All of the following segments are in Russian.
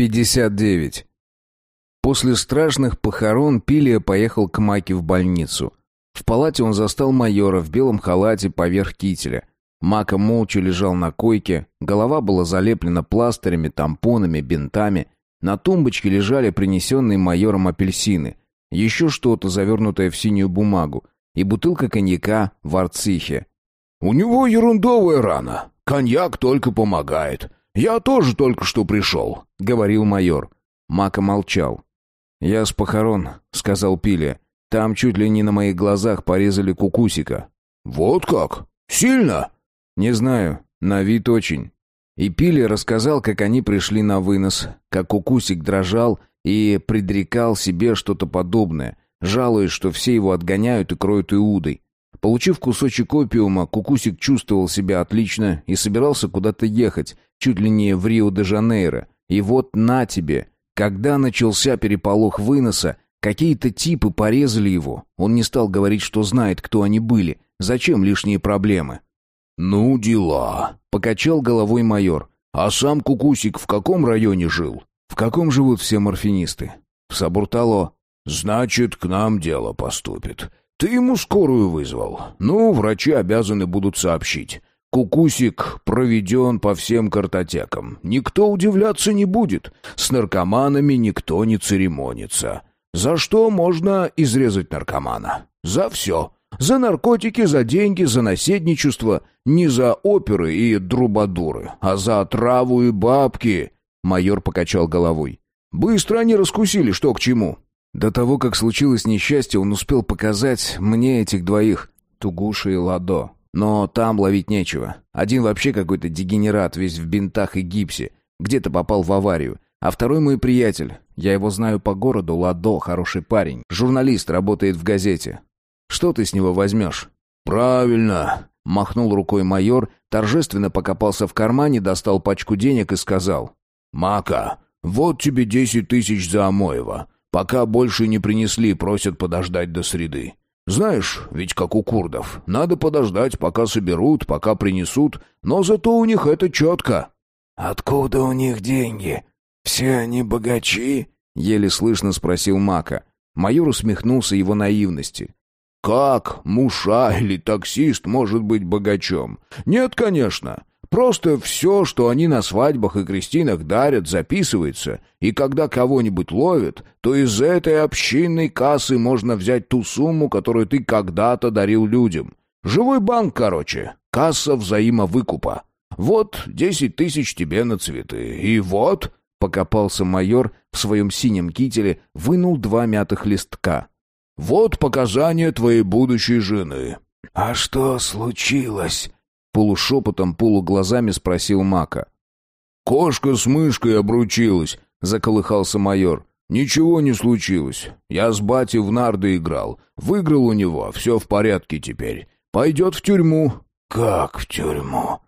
59. После страшных похорон Пилия поехал к Маке в больницу. В палате он застал майора в белом халате поверх кителя. Мака молча лежал на койке, голова была залеплена пластырями, тампонами, бинтами. На тумбочке лежали принесенные майором апельсины, еще что-то, завернутое в синюю бумагу, и бутылка коньяка в арцихе. «У него ерундовая рана. Коньяк только помогает. «Я тоже только что пришел», — говорил майор. Мака молчал. «Я с похорон», — сказал Пиля. «Там чуть ли не на моих глазах порезали кукусика». «Вот как? Сильно?» «Не знаю. На вид очень». И Пиля рассказал, как они пришли на вынос, как кукусик дрожал и предрекал себе что-то подобное, жалуясь, что все его отгоняют и кроют иудой. Получив кусочек опиума, Кукусик чувствовал себя отлично и собирался куда-то ехать, чуть ли не в Рио-де-Жанейро. И вот на тебе, когда начался переполох выноса, какие-то типы порезали его. Он не стал говорить, что знает, кто они были. Зачем лишние проблемы? «Ну, дела», — покачал головой майор. «А сам Кукусик в каком районе жил?» «В каком живут все морфинисты?» «В Сабуртало». «Значит, к нам дело поступит. Ты ему скорую вызвал. Ну, врачи обязаны будут сообщить. Кукусик проведен по всем картотекам. Никто удивляться не будет. С наркоманами никто не церемонится. За что можно изрезать наркомана? За все. За наркотики, за деньги, за наседничество. Не за оперы и друбадуры, а за траву и бабки. Майор покачал головой. Быстро они раскусили, что к чему. До того, как случилось несчастье, он успел показать мне этих двоих, Тугуши и Ладо. Но там ловить нечего. Один вообще какой-то дегенерат, весь в бинтах и гипсе. Где-то попал в аварию. А второй мой приятель. Я его знаю по городу, Ладо, хороший парень. Журналист, работает в газете. Что ты с него возьмешь? «Правильно», — махнул рукой майор, торжественно покопался в кармане, достал пачку денег и сказал. «Мака, вот тебе десять тысяч за Амоева. Пока больше не принесли, просят подождать до среды. Знаешь, ведь как у курдов, надо подождать, пока соберут, пока принесут, но зато у них это четко». «Откуда у них деньги? Все они богачи?» — еле слышно спросил Мака. Майор усмехнулся его наивности. «Как муша или таксист может быть богачом? Нет, конечно. Просто все, что они на свадьбах и крестинах дарят, записывается, и когда кого-нибудь ловят, то из этой общинной кассы можно взять ту сумму, которую ты когда-то дарил людям. Живой банк, короче, касса взаимовыкупа. Вот десять тысяч тебе на цветы, и вот...» Покопался майор в своем синем кителе, вынул два мятых листка. «Вот показания твоей будущей жены». «А что случилось?» Полушепотом, полуглазами спросил Мака. «Кошка с мышкой обручилась», — заколыхался майор. «Ничего не случилось. Я с батей в нарды играл. Выиграл у него, все в порядке теперь. Пойдет в тюрьму». «Как в тюрьму?»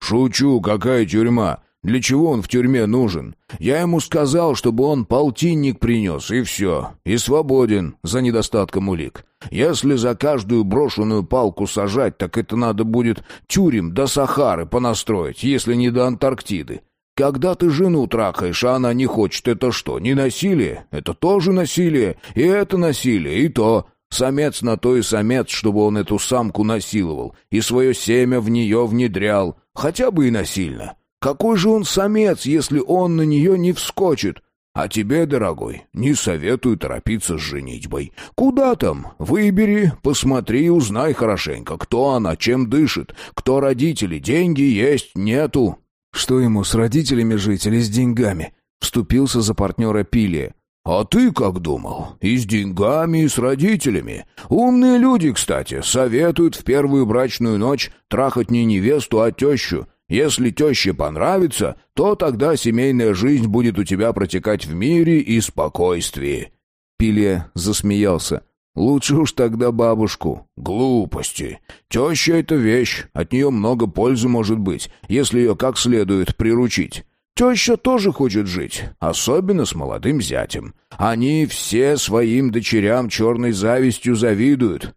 «Шучу, какая тюрьма? Для чего он в тюрьме нужен? Я ему сказал, чтобы он полтинник принес, и все. И свободен, за недостатком улик. Если за каждую брошенную палку сажать, так это надо будет тюрем до Сахары понастроить, если не до Антарктиды. Когда ты жену трахаешь, а она не хочет, это что, не насилие? Это тоже насилие, и это насилие, и то. Самец на то и самец, чтобы он эту самку насиловал, и свое семя в нее внедрял, хотя бы и насильно. Какой же он самец, если он на нее не вскочит? А тебе, дорогой, не советую торопиться с женитьбой. Куда там? Выбери, посмотри и узнай хорошенько, кто она, чем дышит, кто родители, деньги есть, нету. Что ему, с родителями жить или с деньгами? Вступился за партнера Пилия. «А ты как думал? И с деньгами, и с родителями. Умные люди, кстати, советуют в первую брачную ночь трахать не невесту, а тещу. Если теще понравится, то тогда семейная жизнь будет у тебя протекать в мире и спокойствии». Пиле засмеялся. «Лучше уж тогда бабушку». «Глупости. Теща — это вещь, от нее много пользы может быть, если ее как следует приручить. Теща тоже хочет жить, особенно с молодым зятем. Они все своим дочерям черной завистью завидуют».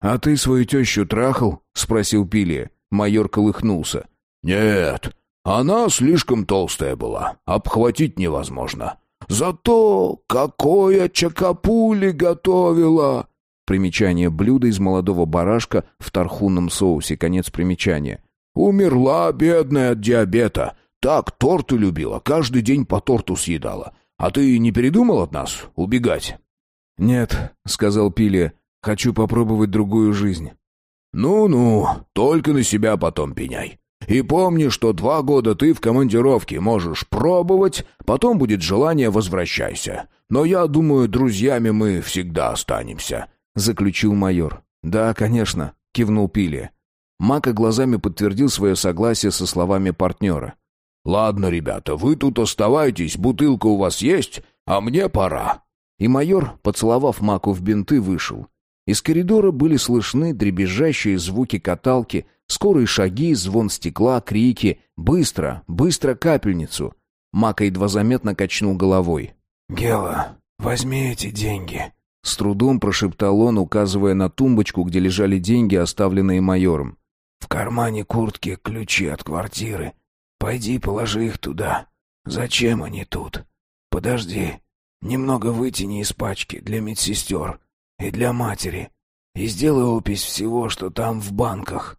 «А ты свою тещу трахал?» — спросил Пилия. Майор колыхнулся. «Нет, Она слишком толстая была, обхватить невозможно. Зато какое чакапули готовила!» Примечание блюда из молодого барашка в тархунном соусе. Конец примечания. «Умерла, бедная, от диабета. Так торты любила, каждый день по торту съедала. А ты не передумал от нас убегать?» «Нет», — сказал Пилия, — «хочу попробовать другую жизнь». «Ну-ну, только на себя потом пеняй. И помни, что два года ты в командировке можешь пробовать, потом будет желание возвращайся. Но я думаю, друзьями мы всегда останемся», — заключил майор. «Да, конечно», — кивнул Пилия. Мака глазами подтвердил свое согласие со словами партнера. «Ладно, ребята, вы тут оставайтесь, бутылка у вас есть, а мне пора». И майор, поцеловав Маку в бинты, вышел. Из коридора были слышны дребезжащие звуки каталки, скорые шаги, звон стекла, крики. «Быстро! Быстро капельницу!» Мака едва заметно качнул головой. «Гела, возьми эти деньги!» С трудом прошептал он, указывая на тумбочку, где лежали деньги, оставленные майором. «В кармане куртки ключи от квартиры. Пойди положи их туда. Зачем они тут? Подожди, немного вытяни из пачки для медсестер и для матери. И сделай опись всего, что там в банках».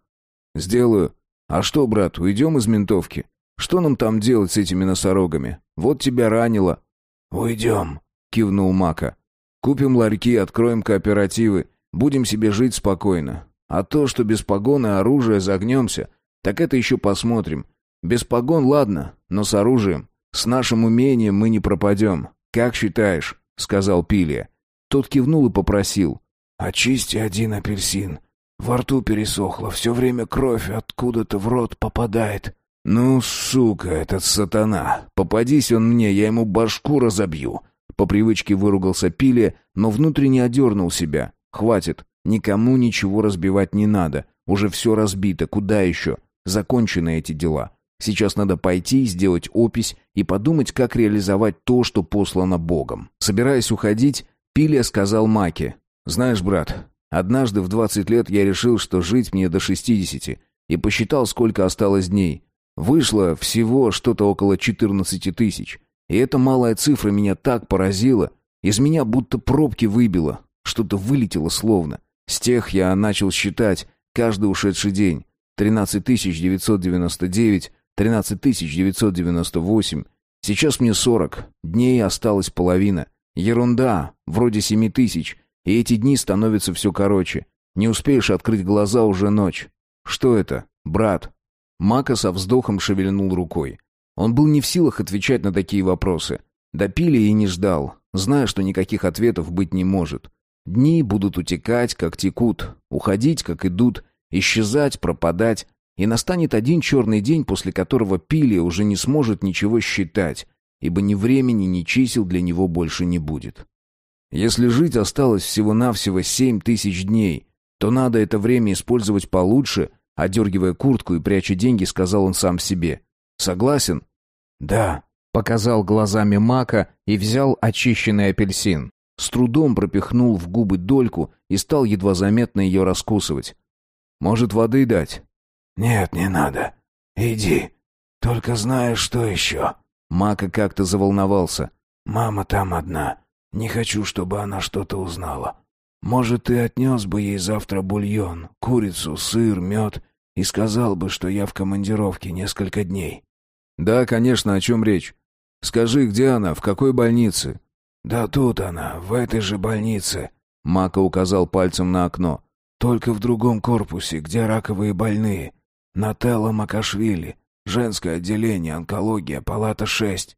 «Сделаю. А что, брат, уйдем из ментовки? Что нам там делать с этими носорогами? Вот тебя ранило». «Уйдем», — кивнул Мака. «Купим ларьки, откроем кооперативы, будем себе жить спокойно. А то, что без погоны оружия загнемся, так это еще посмотрим. Без погон ладно, но с оружием. С нашим умением мы не пропадем. Как считаешь?» — сказал Пилия. Тот кивнул и попросил. «Очисти один апельсин. Во рту пересохло, все время кровь откуда-то в рот попадает». «Ну, сука, этот сатана! Попадись он мне, я ему башку разобью!» По привычке выругался Пилия, но внутренне одернул себя. «Хватит, никому ничего разбивать не надо. Уже все разбито, куда еще? Закончены эти дела. Сейчас надо пойти, сделать опись и подумать, как реализовать то, что послано Богом». Собираясь уходить, Пилия сказал Маке. «Знаешь, брат, однажды в двадцать лет я решил, что жить мне до шестидесяти, и посчитал, сколько осталось дней. Вышло всего что-то около 14 тысяч. И эта малая цифра меня так поразила. Из меня будто пробки выбило. Что-то вылетело словно. С тех я начал считать каждый ушедший день. 13 999, 13 998. Сейчас мне 40. Дней осталось половина. Ерунда, вроде 7 тысяч. И эти дни становятся все короче. Не успеешь открыть глаза, уже ночь. Что это, брат? Мака со вздохом шевельнул рукой. Он был не в силах отвечать на такие вопросы. Допили и не ждал, зная, что никаких ответов быть не может. Дни будут утекать, как текут, уходить, как идут, исчезать, пропадать, и настанет один черный день, после которого Пилия уже не сможет ничего считать, ибо ни времени, ни чисел для него больше не будет. Если жить осталось всего-навсего семь тысяч дней, то надо это время использовать получше, Одергивая куртку и пряча деньги, сказал он сам себе. «Согласен?» «Да», — показал глазами Мака и взял очищенный апельсин. С трудом пропихнул в губы дольку и стал едва заметно ее раскусывать. «Может, воды дать?» «Нет, не надо. Иди. Только знаешь, что еще?» Мака как-то заволновался. «Мама там одна. Не хочу, чтобы она что-то узнала. Может, ты отнес бы ей завтра бульон, курицу, сыр, мед и сказал бы, что я в командировке несколько дней?» «Да, конечно, о чем речь? Скажи, где она, в какой больнице?» «Да тут она, в этой же больнице», — Мака указал пальцем на окно. «Только в другом корпусе, где раковые больные. Нателла Макашвили, женское отделение, онкология, палата 6».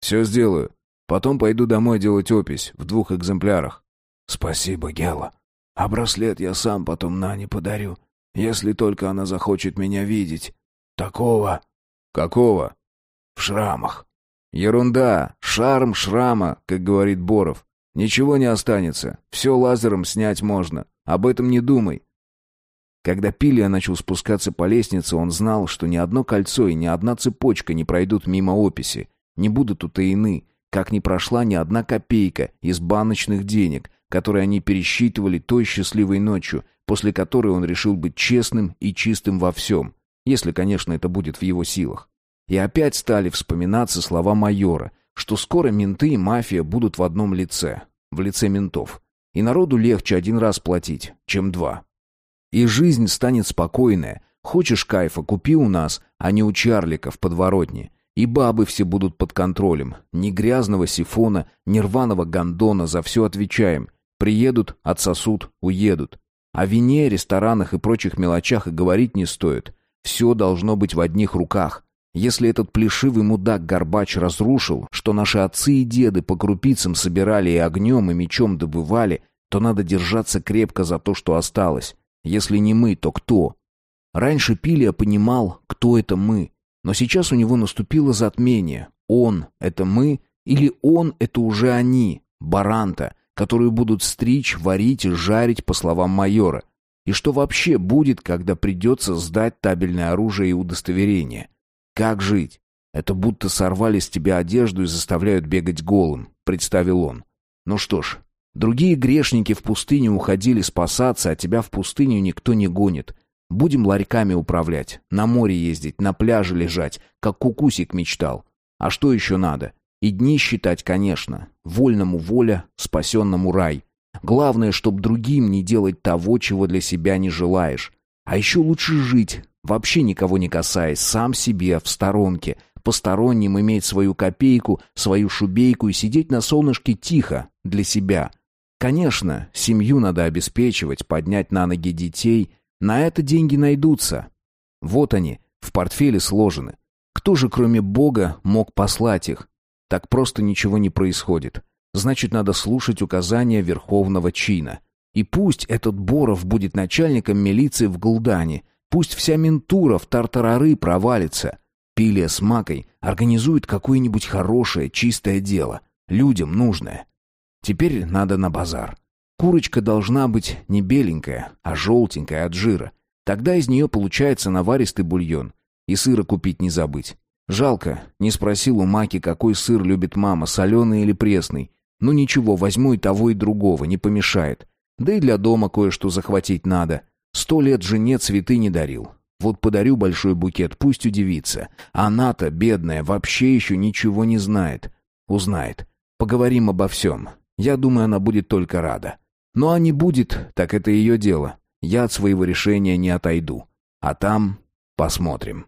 «Все сделаю. Потом пойду домой делать опись в двух экземплярах. «Спасибо, Гела. А браслет я сам потом Нане подарю, если только она захочет меня видеть. Такого...» «Какого?» «В шрамах». «Ерунда. Шарм шрама, как говорит Боров. Ничего не останется. Все лазером снять можно. Об этом не думай». Когда Пилия начал спускаться по лестнице, он знал, что ни одно кольцо и ни одна цепочка не пройдут мимо описи, не будут утаены, как не прошла ни одна копейка из баночных денег, которые они пересчитывали той счастливой ночью, после которой он решил быть честным и чистым во всем, если, конечно, это будет в его силах. И опять стали вспоминаться слова майора, что скоро менты и мафия будут в одном лице, в лице ментов. И народу легче один раз платить, чем два. И жизнь станет спокойная. Хочешь кайфа, купи у нас, а не у Чарлика в подворотне. И бабы все будут под контролем. Ни грязного сифона, ни рваного гондона, за все отвечаем. Приедут, отсосут, уедут. О вине, ресторанах и прочих мелочах и говорить не стоит. Все должно быть в одних руках. Если этот плешивый мудак Горбач разрушил, что наши отцы и деды по крупицам собирали и огнем, и мечом добывали, то надо держаться крепко за то, что осталось. Если не мы, то кто? Раньше Пилия понимал, кто это мы. Но сейчас у него наступило затмение. Он — это мы, или он — это уже они, баранта, которые будут стричь, варить и жарить, по словам майора. И что вообще будет, когда придется сдать табельное оружие и удостоверение? Как жить? Это будто сорвали с тебя одежду и заставляют бегать голым, представил он. Ну что ж, другие грешники в пустыню уходили спасаться, а тебя в пустыню никто не гонит. Будем ларьками управлять, на море ездить, на пляже лежать, как кукусик мечтал. А что еще надо? И дни считать, конечно. Вольному воля, спасенному рай. Главное, чтоб другим не делать того, чего для себя не желаешь. А еще лучше жить, вообще никого не касаясь, сам себе, в сторонке, посторонним иметь свою копейку, свою шубейку и сидеть на солнышке тихо, для себя. Конечно, семью надо обеспечивать, поднять на ноги детей — на это деньги найдутся. Вот они, в портфеле сложены. Кто же, кроме Бога, мог послать их? Так просто ничего не происходит. Значит, надо слушать указания верховного чина. И пусть этот Боров будет начальником милиции в Гулдане, пусть вся ментура в Тартарары провалится. Пилия с Макой организует какое-нибудь хорошее, чистое дело, людям нужное. Теперь надо на базар. Курочка должна быть не беленькая, а желтенькая от жира. Тогда из нее получается наваристый бульон. И сыра купить не забыть. Жалко, не спросил у Маки, какой сыр любит мама, соленый или пресный. Ну ничего, возьму и того, и другого, не помешает. Да и для дома кое-что захватить надо. Сто лет жене цветы не дарил. Вот подарю большой букет, пусть удивится. Она-то, бедная, вообще еще ничего не знает. Узнает. Поговорим обо всем. Я думаю, она будет только рада. Ну а не будет, так это ее дело. Я от своего решения не отойду. А там посмотрим.